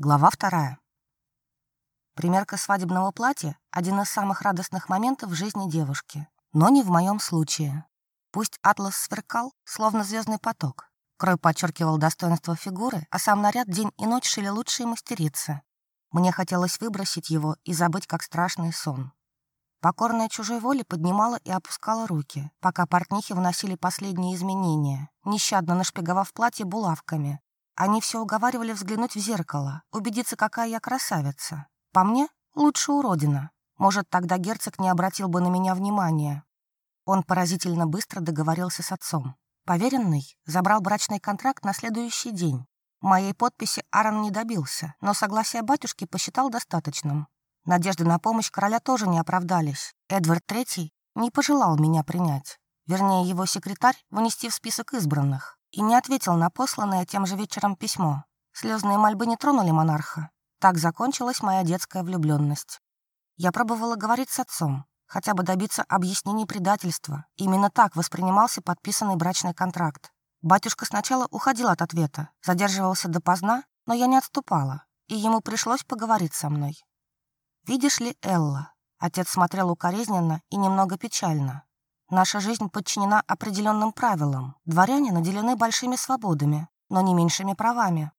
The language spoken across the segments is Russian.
Глава вторая. Примерка свадебного платья – один из самых радостных моментов в жизни девушки. Но не в моем случае. Пусть атлас сверкал, словно звездный поток. Крой подчеркивал достоинство фигуры, а сам наряд день и ночь шили лучшие мастерицы. Мне хотелось выбросить его и забыть, как страшный сон. Покорная чужой воле поднимала и опускала руки, пока портнихи вносили последние изменения, нещадно нашпиговав платье булавками, они все уговаривали взглянуть в зеркало, убедиться, какая я красавица. По мне, лучше уродина. Может, тогда герцог не обратил бы на меня внимания. Он поразительно быстро договорился с отцом. Поверенный забрал брачный контракт на следующий день. Моей подписи Аарон не добился, но согласие батюшки посчитал достаточным. Надежды на помощь короля тоже не оправдались. Эдвард III не пожелал меня принять. Вернее, его секретарь внести в список избранных и не ответил на посланное тем же вечером письмо. Слезные мольбы не тронули монарха. Так закончилась моя детская влюбленность. Я пробовала говорить с отцом, хотя бы добиться объяснений предательства. Именно так воспринимался подписанный брачный контракт. Батюшка сначала уходил от ответа, задерживался допоздна, но я не отступала, и ему пришлось поговорить со мной. «Видишь ли, Элла?» Отец смотрел укоризненно и немного печально. Наша жизнь подчинена определенным правилам. Дворяне наделены большими свободами, но не меньшими правами.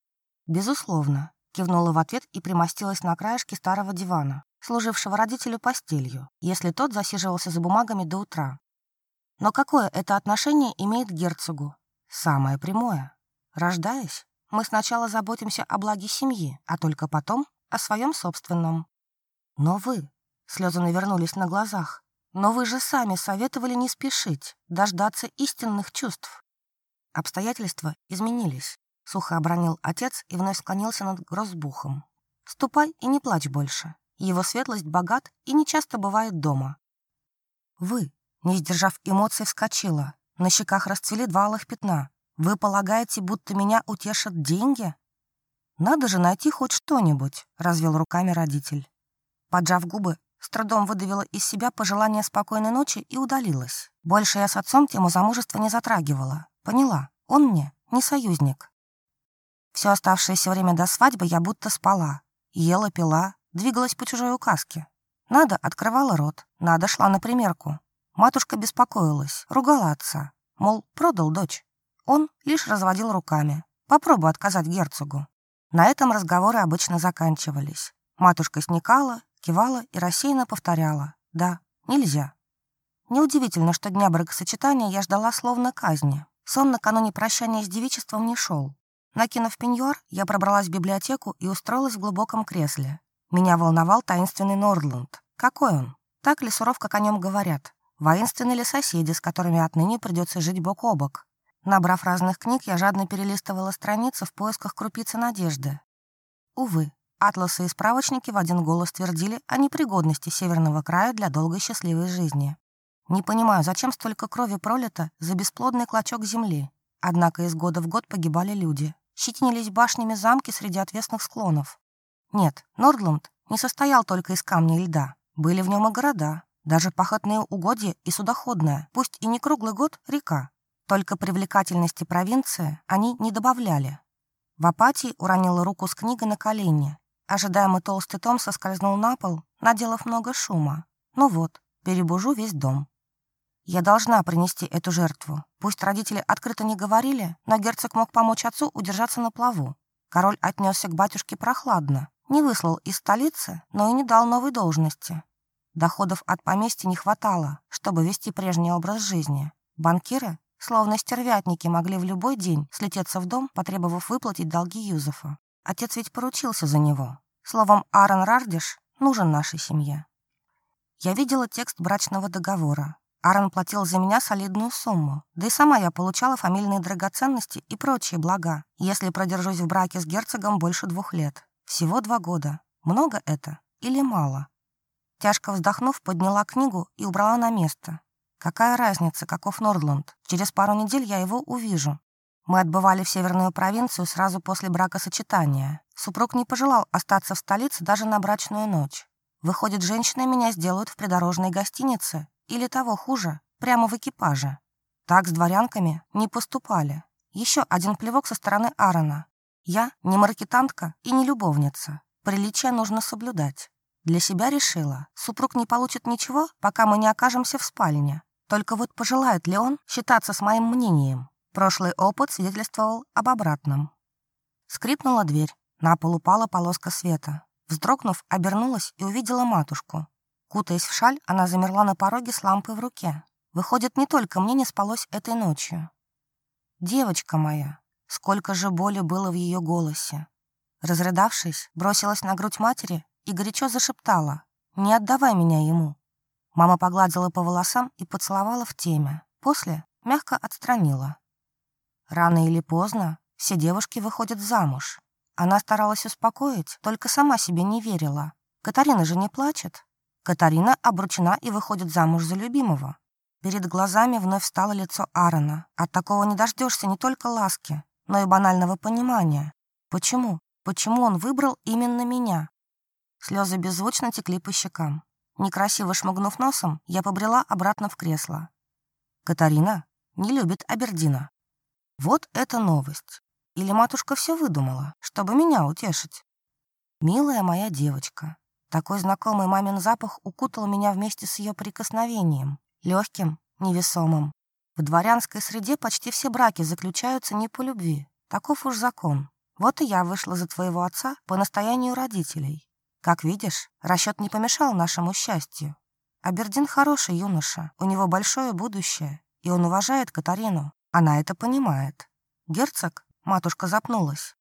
Безусловно, кивнула в ответ и примостилась на краешке старого дивана, служившего родителю постелью, если тот засиживался за бумагами до утра. Но какое это отношение имеет к герцогу? Самое прямое. Рождаясь, мы сначала заботимся о благе семьи, а только потом о своем собственном. Но вы, слезы навернулись на глазах, но вы же сами советовали не спешить, дождаться истинных чувств. Обстоятельства изменились, сухо обронил отец и вновь склонился над грозбухом. Ступай и не плачь больше. Его светлость богат и нечасто бывает дома. Вы, не сдержав эмоций, вскочила. На щеках расцвели два алых пятна. Вы полагаете, будто меня утешат деньги? Надо же найти хоть что-нибудь, развел руками родитель. Поджав губы, с трудом выдавила из себя пожелание спокойной ночи и удалилась. Больше я с отцом тему замужества не затрагивала. Поняла, он мне не союзник. Все оставшееся время до свадьбы я будто спала. Ела, пила, двигалась по чужой указке. Надо открывала рот, надо шла на примерку. Матушка беспокоилась, ругала отца. Мол, продал дочь. Он лишь разводил руками. Попробуй отказать герцогу. На этом разговоры обычно заканчивались. Матушка сникала кивала и рассеянно повторяла «Да, нельзя». Неудивительно, что дня бракосочетания я ждала словно казни. Сон накануне прощания с девичеством не шел. Накинув пеньор, я пробралась в библиотеку и устроилась в глубоком кресле. Меня волновал таинственный Нордланд. Какой он? Так ли суров, как о нем говорят? Воинственны ли соседи, с которыми отныне придется жить бок о бок? Набрав разных книг, я жадно перелистывала страницы в поисках крупицы надежды. Увы, Атласы и справочники в один голос твердили о непригодности Северного края для долгой счастливой жизни. Не понимаю, зачем столько крови пролито за бесплодный клочок земли. Однако из года в год погибали люди. Щетинились башнями замки среди отвесных склонов. Нет, Нордланд не состоял только из камня и льда. Были в нем и города, даже пахотные угодья и судоходная, пусть и не круглый год, река. Только привлекательности провинции они не добавляли. В апатии уронила руку с книгой на колени Ожидаемый толстый Том соскользнул на пол, наделав много шума. Ну вот, перебужу весь дом. Я должна принести эту жертву. Пусть родители открыто не говорили, но герцог мог помочь отцу удержаться на плаву. Король отнесся к батюшке прохладно, не выслал из столицы, но и не дал новой должности. Доходов от поместья не хватало, чтобы вести прежний образ жизни. Банкиры, словно стервятники, могли в любой день слететься в дом, потребовав выплатить долги Юзефа. Отец ведь поручился за него. Словом, Аарон Рардиш нужен нашей семье. Я видела текст брачного договора. Аарон платил за меня солидную сумму, да и сама я получала фамильные драгоценности и прочие блага, если продержусь в браке с герцогом больше двух лет. Всего два года. Много это или мало? Тяжко вздохнув, подняла книгу и убрала на место. Какая разница, каков Нордланд? Через пару недель я его увижу. Мы отбывали в северную провинцию сразу после бракосочетания. Супруг не пожелал остаться в столице даже на брачную ночь. Выходит, женщины меня сделают в придорожной гостинице, или того хуже, прямо в экипаже. Так с дворянками не поступали. Еще один плевок со стороны Аарона. Я не маркетантка и не любовница. Приличие нужно соблюдать. Для себя решила, супруг не получит ничего, пока мы не окажемся в спальне. Только вот пожелает ли он считаться с моим мнением? Прошлый опыт свидетельствовал об обратном. Скрипнула дверь. На пол упала полоска света. Вздрогнув, обернулась и увидела матушку. Кутаясь в шаль, она замерла на пороге с лампой в руке. Выходит, не только мне не спалось этой ночью. «Девочка моя!» Сколько же боли было в ее голосе. Разрыдавшись, бросилась на грудь матери и горячо зашептала «Не отдавай меня ему». Мама погладила по волосам и поцеловала в теме. После мягко отстранила. Рано или поздно все девушки выходят замуж. Она старалась успокоить, только сама себе не верила. Катарина же не плачет. Катарина обручена и выходит замуж за любимого. Перед глазами вновь встало лицо Аарона. От такого не дождешься не только ласки, но и банального понимания. Почему? Почему он выбрал именно меня? Слезы беззвучно текли по щекам. Некрасиво шмыгнув носом, я побрела обратно в кресло. Катарина не любит Абердина. Вот эта новость. Или матушка все выдумала, чтобы меня утешить? Милая моя девочка, такой знакомый мамин запах укутал меня вместе с ее прикосновением, легким, невесомым. В дворянской среде почти все браки заключаются не по любви. Таков уж закон. Вот и я вышла за твоего отца по настоянию родителей. Как видишь, расчет не помешал нашему счастью. Абердин хороший юноша, у него большое будущее, и он уважает Катарину. Она это понимает. Герцог, матушка запнулась.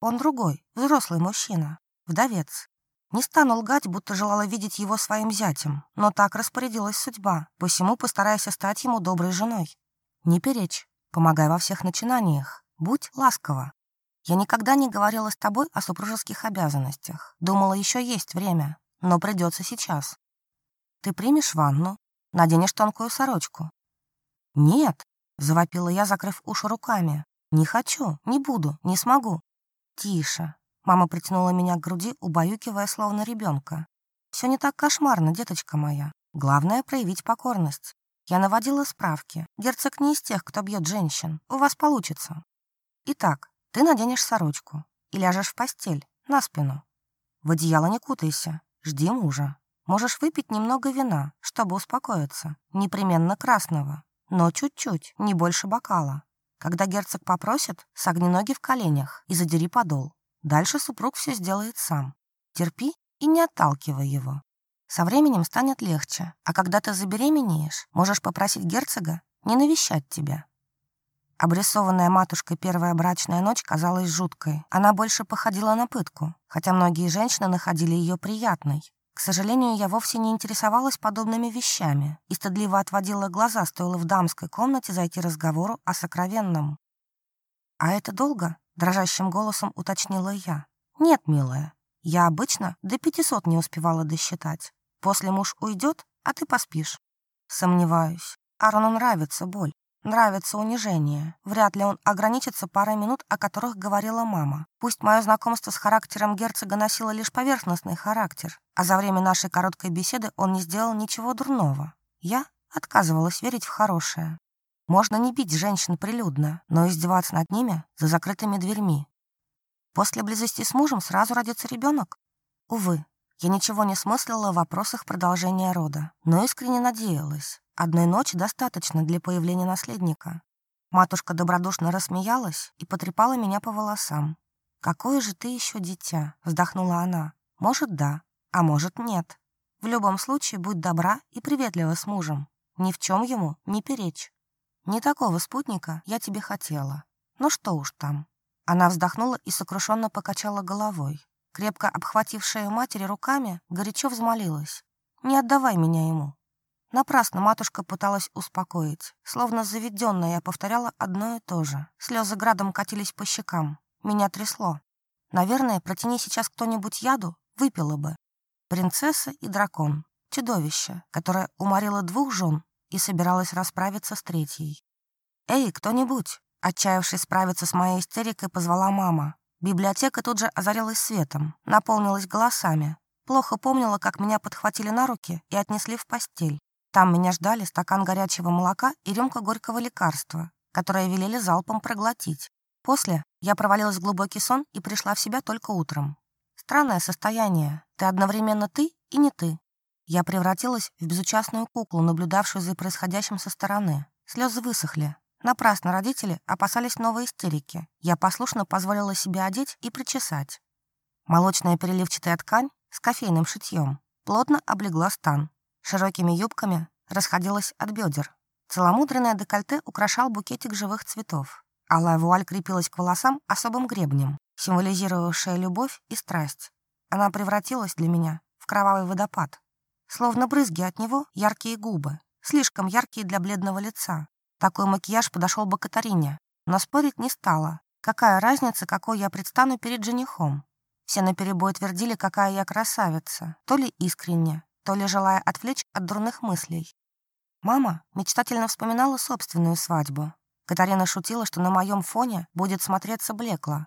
Он другой, взрослый мужчина, вдовец. Не стану лгать, будто желала видеть его своим зятем, но так распорядилась судьба, посему постараюсь стать ему доброй женой. Не перечь, помогай во всех начинаниях, будь ласкова. Я никогда не говорила с тобой о супружеских обязанностях. Думала, еще есть время, но придется сейчас. Ты примешь ванну, наденешь тонкую сорочку. Нет, Завопила я, закрыв уши руками. «Не хочу, не буду, не смогу». «Тише». Мама притянула меня к груди, убаюкивая словно ребенка. «Все не так кошмарно, деточка моя. Главное — проявить покорность. Я наводила справки. Герцог не из тех, кто бьет женщин. У вас получится. Итак, ты наденешь сорочку и ляжешь в постель, на спину. В одеяло не кутайся, жди мужа. Можешь выпить немного вина, чтобы успокоиться, непременно красного но чуть-чуть, не больше бокала. Когда герцог попросит, согни ноги в коленях и задери подол. Дальше супруг все сделает сам. Терпи и не отталкивай его. Со временем станет легче, а когда ты забеременеешь, можешь попросить герцога не навещать тебя. Обрисованная матушкой первая брачная ночь казалась жуткой. Она больше походила на пытку, хотя многие женщины находили ее приятной. К сожалению, я вовсе не интересовалась подобными вещами и стыдливо отводила глаза, стоило в дамской комнате зайти разговору о сокровенном. «А это долго?» — дрожащим голосом уточнила я. «Нет, милая, я обычно до 500 не успевала досчитать. После муж уйдет, а ты поспишь». Сомневаюсь. Арону нравится боль, нравится унижение. Вряд ли он ограничится парой минут, о которых говорила мама. Пусть мое знакомство с характером герцога носило лишь поверхностный характер, а за время нашей короткой беседы он не сделал ничего дурного. Я отказывалась верить в хорошее. Можно не бить женщин прилюдно, но издеваться над ними за закрытыми дверьми. После близости с мужем сразу родится ребенок. Увы, я ничего не смыслила в вопросах продолжения рода, но искренне надеялась. Одной ночи достаточно для появления наследника. Матушка добродушно рассмеялась и потрепала меня по волосам. «Какое же ты еще дитя?» — вздохнула она. «Может, да. А может, нет. В любом случае, будь добра и приветлива с мужем. Ни в чем ему не перечь. Не такого спутника я тебе хотела. Ну что уж там. Она вздохнула и сокрушенно покачала головой. Крепко обхватив шею матери руками, горячо взмолилась. «Не отдавай меня ему». Напрасно матушка пыталась успокоить. Словно заведенная я повторяла одно и то же. Слезы градом катились по щекам. Меня трясло. Наверное, протяни сейчас кто-нибудь яду, выпила бы принцесса и дракон, чудовище, которое уморило двух жен и собиралось расправиться с третьей. «Эй, кто-нибудь!» Отчаявшись справиться с моей истерикой, позвала мама. Библиотека тут же озарилась светом, наполнилась голосами. Плохо помнила, как меня подхватили на руки и отнесли в постель. Там меня ждали стакан горячего молока и рюмка горького лекарства, которое велели залпом проглотить. После я провалилась в глубокий сон и пришла в себя только утром. Странное состояние. Ты одновременно ты и не ты. Я превратилась в безучастную куклу, наблюдавшую за происходящим со стороны. Слезы высохли. Напрасно родители опасались новой истерики. Я послушно позволила себе одеть и причесать. Молочная переливчатая ткань с кофейным шитьем плотно облегла стан. Широкими юбками расходилась от бедер. Целомудренное декольте украшал букетик живых цветов. Алая вуаль крепилась к волосам особым гребнем символизировавшая любовь и страсть. Она превратилась для меня в кровавый водопад. Словно брызги от него яркие губы, слишком яркие для бледного лица. Такой макияж подошел бы Катарине, но спорить не стала. Какая разница, какой я предстану перед женихом? Все наперебой твердили, какая я красавица, то ли искренне, то ли желая отвлечь от дурных мыслей. Мама мечтательно вспоминала собственную свадьбу. Катарина шутила, что на моем фоне будет смотреться блекло,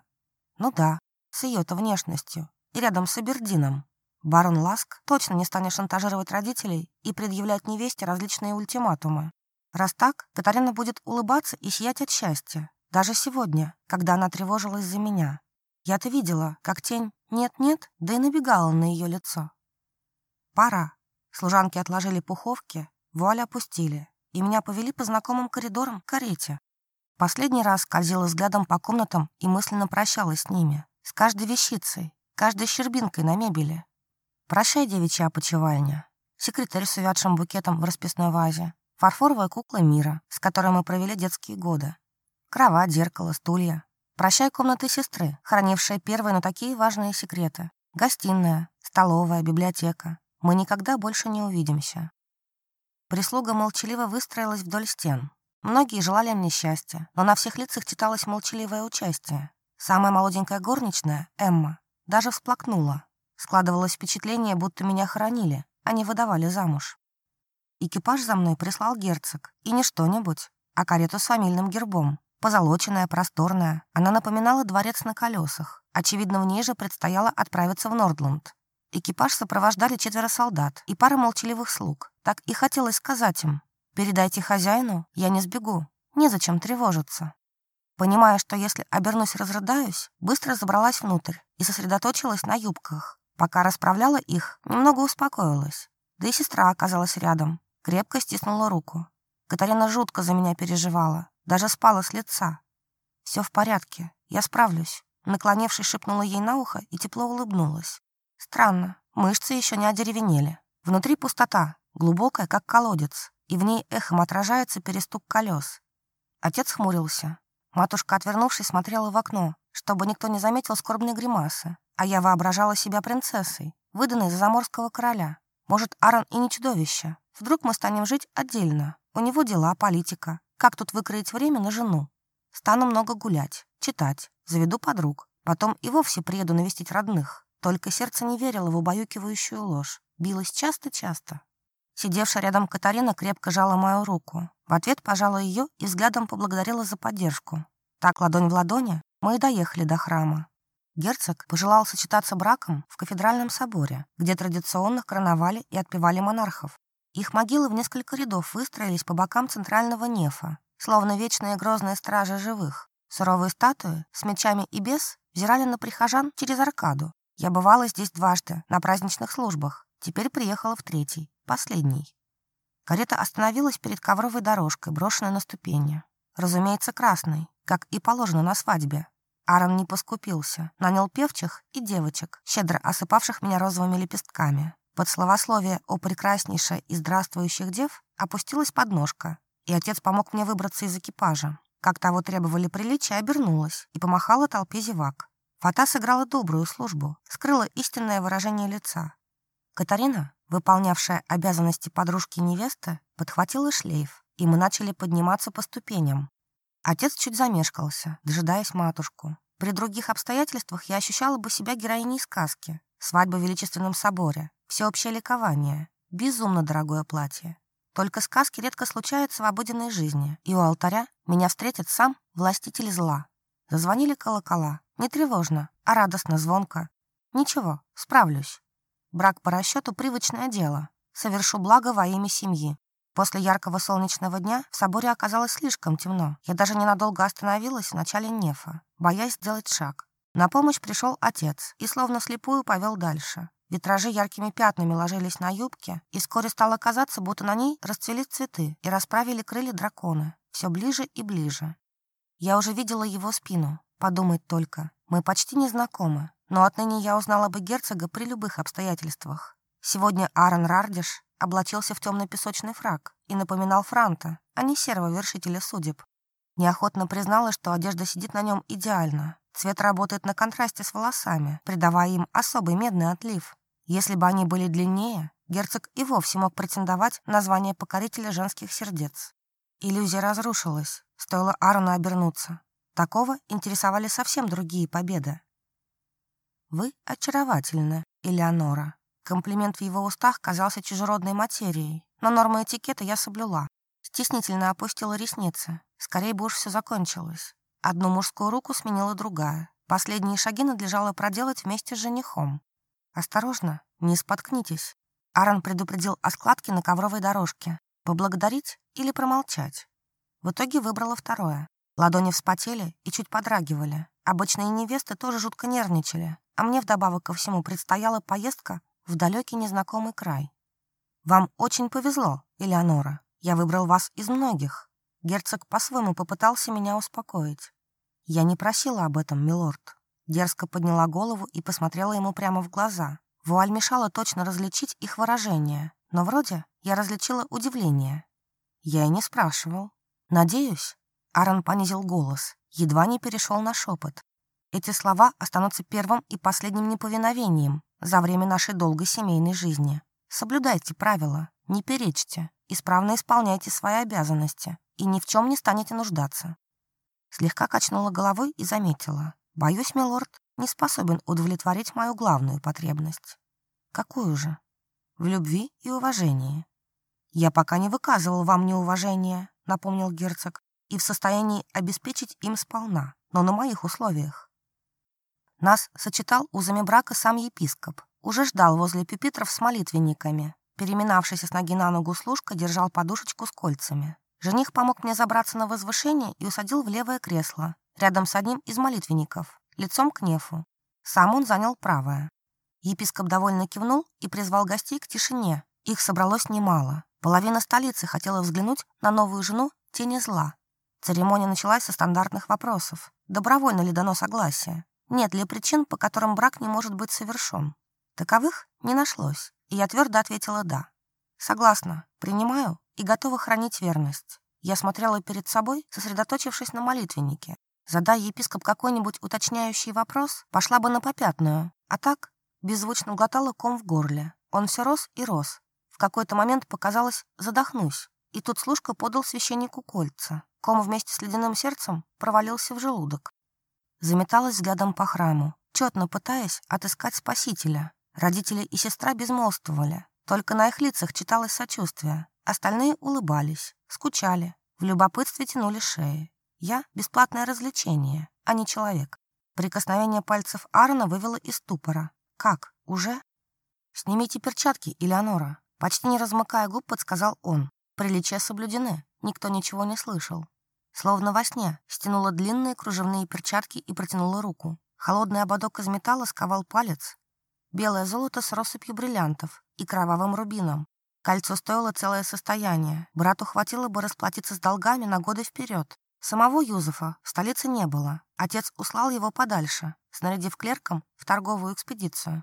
ну да, с ее-то внешностью. И рядом с Абердином. Барон Ласк точно не станет шантажировать родителей и предъявлять невесте различные ультиматумы. Раз так, Катарина будет улыбаться и сиять от счастья. Даже сегодня, когда она тревожилась за меня. Я-то видела, как тень «нет-нет», да и набегала на ее лицо. «Пора». Служанки отложили пуховки, вуаль опустили, и меня повели по знакомым коридорам к карете. Последний раз скользила взглядом по комнатам и мысленно прощалась с ними, с каждой вещицей, каждой щербинкой на мебели. Прощай, девичья опочивальня. Секретарь с увядшим букетом в расписной вазе. Фарфоровая кукла мира, с которой мы провели детские годы. Кровать, зеркало, стулья. Прощай комнаты сестры, хранившая первые, но такие важные секреты. Гостиная, столовая, библиотека. Мы никогда больше не увидимся. Прислуга молчаливо выстроилась вдоль стен. Многие желали мне счастья, но на всех лицах читалось молчаливое участие. Самая молоденькая горничная, Эмма, даже всплакнула. Складывалось впечатление, будто меня хоронили, а не выдавали замуж. Экипаж за мной прислал герцог, и не что-нибудь, а карету с фамильным гербом. Позолоченная, просторная, она напоминала дворец на колесах. Очевидно, в ней же предстояло отправиться в Нордланд. Экипаж сопровождали четверо солдат и пара молчаливых слуг. Так и хотелось сказать им Передайте хозяину, я не сбегу. Незачем тревожиться. Понимая, что если обернусь и разрыдаюсь, быстро забралась внутрь и сосредоточилась на юбках. Пока расправляла их, немного успокоилась. Да и сестра оказалась рядом. Крепко стиснула руку. Катарина жутко за меня переживала. Даже спала с лица. «Все в порядке. Я справлюсь». Наклонившись, шепнула ей на ухо и тепло улыбнулась. Странно, мышцы еще не одеревенели. Внутри пустота, глубокая, как колодец и в ней эхом отражается перестук колес. Отец хмурился. Матушка, отвернувшись, смотрела в окно, чтобы никто не заметил скорбные гримасы, а я воображала себя принцессой, выданной за заморского короля. Может, Аарон и не чудовище. Вдруг мы станем жить отдельно. У него дела, политика. Как тут выкроить время на жену? Стану много гулять, читать, заведу подруг. Потом и вовсе приеду навестить родных. Только сердце не верило в убаюкивающую ложь. Билось часто-часто. Сидевшая рядом Катарина крепко жала мою руку. В ответ пожала ее и взглядом поблагодарила за поддержку. Так, ладонь в ладони, мы и доехали до храма. Герцог пожелал сочетаться браком в кафедральном соборе, где традиционно короновали и отпевали монархов. Их могилы в несколько рядов выстроились по бокам центрального нефа, словно вечные грозные стражи живых. Суровые статуи с мечами и без взирали на прихожан через аркаду. Я бывала здесь дважды, на праздничных службах, Теперь приехала в третий, последний. Карета остановилась перед ковровой дорожкой, брошенной на ступени. Разумеется, красной, как и положено на свадьбе. Аарон не поскупился, нанял певчих и девочек, щедро осыпавших меня розовыми лепестками. Под словословие «О прекраснейшая и здравствующих дев» опустилась подножка, и отец помог мне выбраться из экипажа. Как того требовали приличия, обернулась и помахала толпе зевак. Фата сыграла добрую службу, скрыла истинное выражение лица, Катарина, выполнявшая обязанности подружки невесты, подхватила шлейф, и мы начали подниматься по ступеням. Отец чуть замешкался, дожидаясь матушку. При других обстоятельствах я ощущала бы себя героиней сказки. Свадьба в Величественном соборе, всеобщее ликование, безумно дорогое платье. Только сказки редко случаются в обыденной жизни, и у алтаря меня встретит сам властитель зла. Зазвонили колокола. Не тревожно, а радостно, звонко. Ничего, справлюсь. Брак по расчету – привычное дело. Совершу благо во имя семьи. После яркого солнечного дня в соборе оказалось слишком темно. Я даже ненадолго остановилась в начале нефа, боясь сделать шаг. На помощь пришел отец и словно слепую повел дальше. Витражи яркими пятнами ложились на юбке, и вскоре стало казаться, будто на ней расцвели цветы и расправили крылья дракона. Все ближе и ближе. Я уже видела его спину. Подумать только. Мы почти не знакомы, но отныне я узнала бы герцога при любых обстоятельствах. Сегодня Аарон Рардиш облачился в темно-песочный фраг и напоминал Франта, а не серого вершителя судеб. Неохотно признала, что одежда сидит на нем идеально. Цвет работает на контрасте с волосами, придавая им особый медный отлив. Если бы они были длиннее, герцог и вовсе мог претендовать на звание покорителя женских сердец. Иллюзия разрушилась, стоило Аарону обернуться. Такого интересовали совсем другие победы. «Вы очаровательны, Элеонора». Комплимент в его устах казался чужеродной материей, но нормы этикета я соблюла. Стеснительно опустила ресницы. Скорее бы уж все закончилось. Одну мужскую руку сменила другая. Последние шаги надлежало проделать вместе с женихом. «Осторожно, не споткнитесь». Аарон предупредил о складке на ковровой дорожке. «Поблагодарить или промолчать?» В итоге выбрала второе. Ладони вспотели и чуть подрагивали. Обычные невесты тоже жутко нервничали, а мне вдобавок ко всему предстояла поездка в далекий незнакомый край. «Вам очень повезло, Элеонора. Я выбрал вас из многих». Герцог по-своему попытался меня успокоить. «Я не просила об этом, милорд». Дерзко подняла голову и посмотрела ему прямо в глаза. Вуаль мешала точно различить их выражение, но вроде я различила удивление. Я и не спрашивал. «Надеюсь, Аарон понизил голос, едва не перешел на шепот. Эти слова останутся первым и последним неповиновением за время нашей долгой семейной жизни. Соблюдайте правила, не перечьте, исправно исполняйте свои обязанности и ни в чем не станете нуждаться. Слегка качнула головой и заметила. Боюсь, милорд не способен удовлетворить мою главную потребность. Какую же? В любви и уважении. Я пока не выказывал вам неуважения, напомнил герцог и в состоянии обеспечить им сполна, но на моих условиях. Нас сочетал узами брака сам епископ, уже ждал возле пюпитров с молитвенниками. Переминавшийся с ноги на ногу служка держал подушечку с кольцами. Жених помог мне забраться на возвышение и усадил в левое кресло, рядом с одним из молитвенников, лицом к нефу. Сам он занял правое. Епископ довольно кивнул и призвал гостей к тишине. Их собралось немало. Половина столицы хотела взглянуть на новую жену тени зла, Церемония началась со стандартных вопросов. Добровольно ли дано согласие? Нет ли причин, по которым брак не может быть совершен? Таковых не нашлось, и я твердо ответила «да». Согласна, принимаю и готова хранить верность. Я смотрела перед собой, сосредоточившись на молитвеннике. Задай епископ какой-нибудь уточняющий вопрос, пошла бы на попятную, а так беззвучно глотала ком в горле. Он все рос и рос. В какой-то момент показалось «задохнусь» и тут служка подал священнику кольца. Ком вместе с ледяным сердцем провалился в желудок. Заметалась взглядом по храму, четно пытаясь отыскать спасителя. Родители и сестра безмолвствовали. Только на их лицах читалось сочувствие. Остальные улыбались, скучали, в любопытстве тянули шеи. Я — бесплатное развлечение, а не человек. Прикосновение пальцев Аарона вывело из ступора. «Как? Уже?» «Снимите перчатки, Элеонора», — почти не размыкая губ, подсказал он. Приличия соблюдены, никто ничего не слышал. Словно во сне, стянула длинные кружевные перчатки и протянула руку. Холодный ободок из металла сковал палец. Белое золото с россыпью бриллиантов и кровавым рубином. Кольцо стоило целое состояние. Брату хватило бы расплатиться с долгами на годы вперед. Самого Юзефа в столице не было. Отец услал его подальше, снарядив клерком в торговую экспедицию.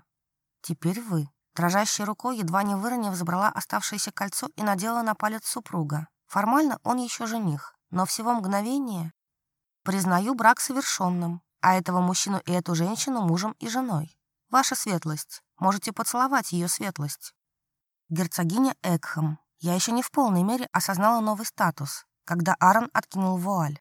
«Теперь вы», Дрожащей рукой, едва не выронив, забрала оставшееся кольцо и надела на палец супруга. Формально он еще жених, но всего мгновение. Признаю брак совершенным, а этого мужчину и эту женщину мужем и женой. Ваша светлость, можете поцеловать ее светлость. Герцогиня Экхэм. Я еще не в полной мере осознала новый статус, когда Аарон откинул вуаль.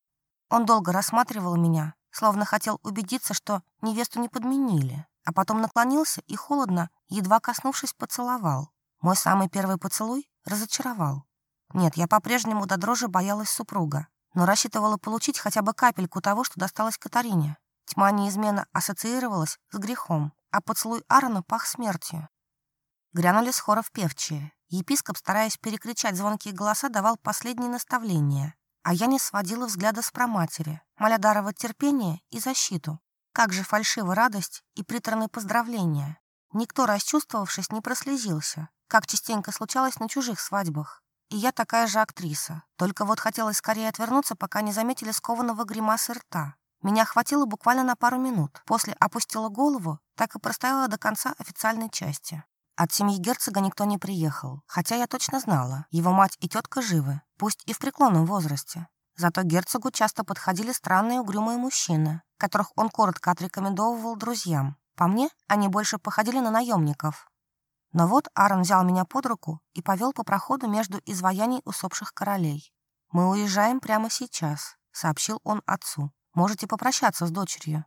Он долго рассматривал меня, словно хотел убедиться, что невесту не подменили а потом наклонился и холодно, едва коснувшись, поцеловал. Мой самый первый поцелуй разочаровал. Нет, я по-прежнему до дрожи боялась супруга, но рассчитывала получить хотя бы капельку того, что досталось Катарине. Тьма неизменно ассоциировалась с грехом, а поцелуй Аарона пах смертью. Грянули с хоров певчие. Епископ, стараясь перекричать звонкие голоса, давал последние наставления, а я не сводила взгляда с проматери, моля даровать терпение и защиту, как же фальшива радость и приторные поздравления. Никто, расчувствовавшись, не прослезился, как частенько случалось на чужих свадьбах. И я такая же актриса. Только вот хотелось скорее отвернуться, пока не заметили скованного гримаса рта. Меня хватило буквально на пару минут. После опустила голову, так и простояла до конца официальной части. От семьи герцога никто не приехал, хотя я точно знала, его мать и тетка живы, пусть и в преклонном возрасте. Зато герцогу часто подходили странные угрюмые мужчины, которых он коротко отрекомендовывал друзьям. По мне, они больше походили на наемников. Но вот Аарон взял меня под руку и повел по проходу между изваяний усопших королей. «Мы уезжаем прямо сейчас», — сообщил он отцу. «Можете попрощаться с дочерью».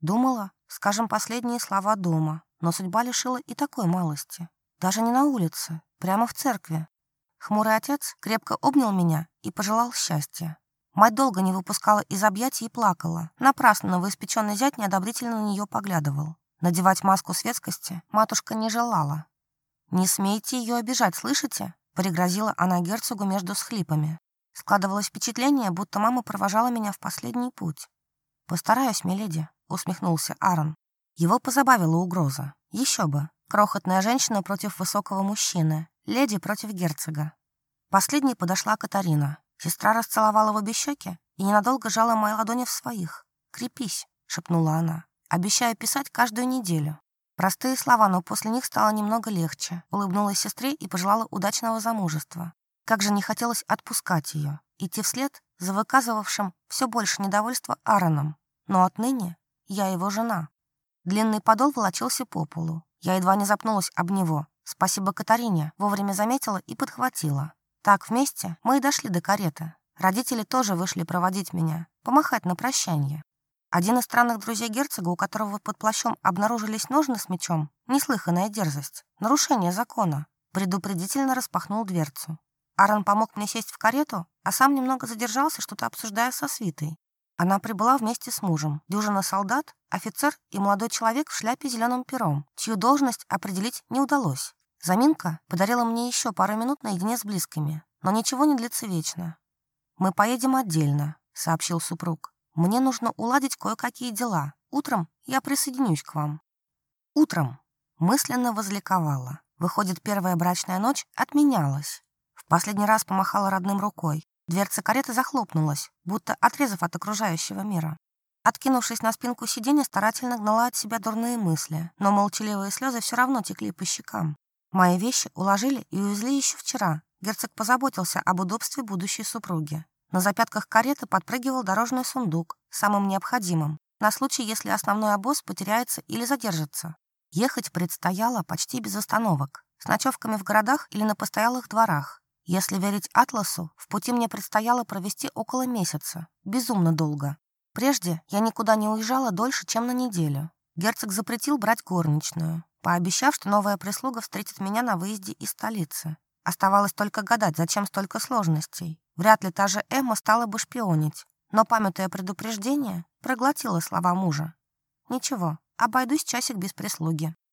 Думала, скажем последние слова дома, но судьба лишила и такой малости. Даже не на улице, прямо в церкви. Хмурый отец крепко обнял меня и пожелал счастья. Мать долго не выпускала из объятий и плакала. Напрасно новоиспеченный зять неодобрительно на нее поглядывал. Надевать маску светскости матушка не желала. «Не смейте ее обижать, слышите?» — пригрозила она герцогу между схлипами. Складывалось впечатление, будто мама провожала меня в последний путь. «Постараюсь, миледи», — усмехнулся Аарон. Его позабавила угроза. Еще бы. Крохотная женщина против высокого мужчины, леди против герцога. Последней подошла Катарина. Сестра расцеловала его щеки и ненадолго жала мои ладони в своих. «Крепись», — шепнула она, обещая писать каждую неделю. Простые слова, но после них стало немного легче. Улыбнулась сестре и пожелала удачного замужества. Как же не хотелось отпускать ее, идти вслед за выказывавшим все больше недовольства Аароном. Но отныне я его жена. Длинный подол волочился по полу. Я едва не запнулась об него. Спасибо Катарине, вовремя заметила и подхватила. Так вместе мы и дошли до кареты. Родители тоже вышли проводить меня, помахать на прощание. Один из странных друзей герцога, у которого под плащом обнаружились ножны с мечом, неслыханная дерзость, нарушение закона, предупредительно распахнул дверцу. Аарон помог мне сесть в карету, а сам немного задержался, что-то обсуждая со свитой. Она прибыла вместе с мужем, дюжина солдат, офицер и молодой человек в шляпе зеленым пером, чью должность определить не удалось. Заминка подарила мне еще пару минут наедине с близкими, но ничего не длится вечно. «Мы поедем отдельно», — сообщил супруг. «Мне нужно уладить кое-какие дела. Утром я присоединюсь к вам». «Утром» мысленно возликовала. Выходит, первая брачная ночь отменялась. В последний раз помахала родным рукой. Дверца кареты захлопнулась, будто отрезав от окружающего мира. Откинувшись на спинку сиденья, старательно гнала от себя дурные мысли, но молчаливые слезы все равно текли по щекам. Мои вещи уложили и увезли еще вчера. Герцог позаботился об удобстве будущей супруги. На запятках кареты подпрыгивал дорожный сундук, самым необходимым, на случай, если основной обоз потеряется или задержится. Ехать предстояло почти без остановок, с ночевками в городах или на постоялых дворах. Если верить Атласу, в пути мне предстояло провести около месяца. Безумно долго. Прежде я никуда не уезжала дольше, чем на неделю. Герцог запретил брать горничную. Пообещав, что новая прислуга встретит меня на выезде из столицы. Оставалось только гадать, зачем столько сложностей. Вряд ли та же Эмма стала бы шпионить. Но, памятуя предупреждение, проглотила слова мужа. Ничего, обойдусь часик без прислуги.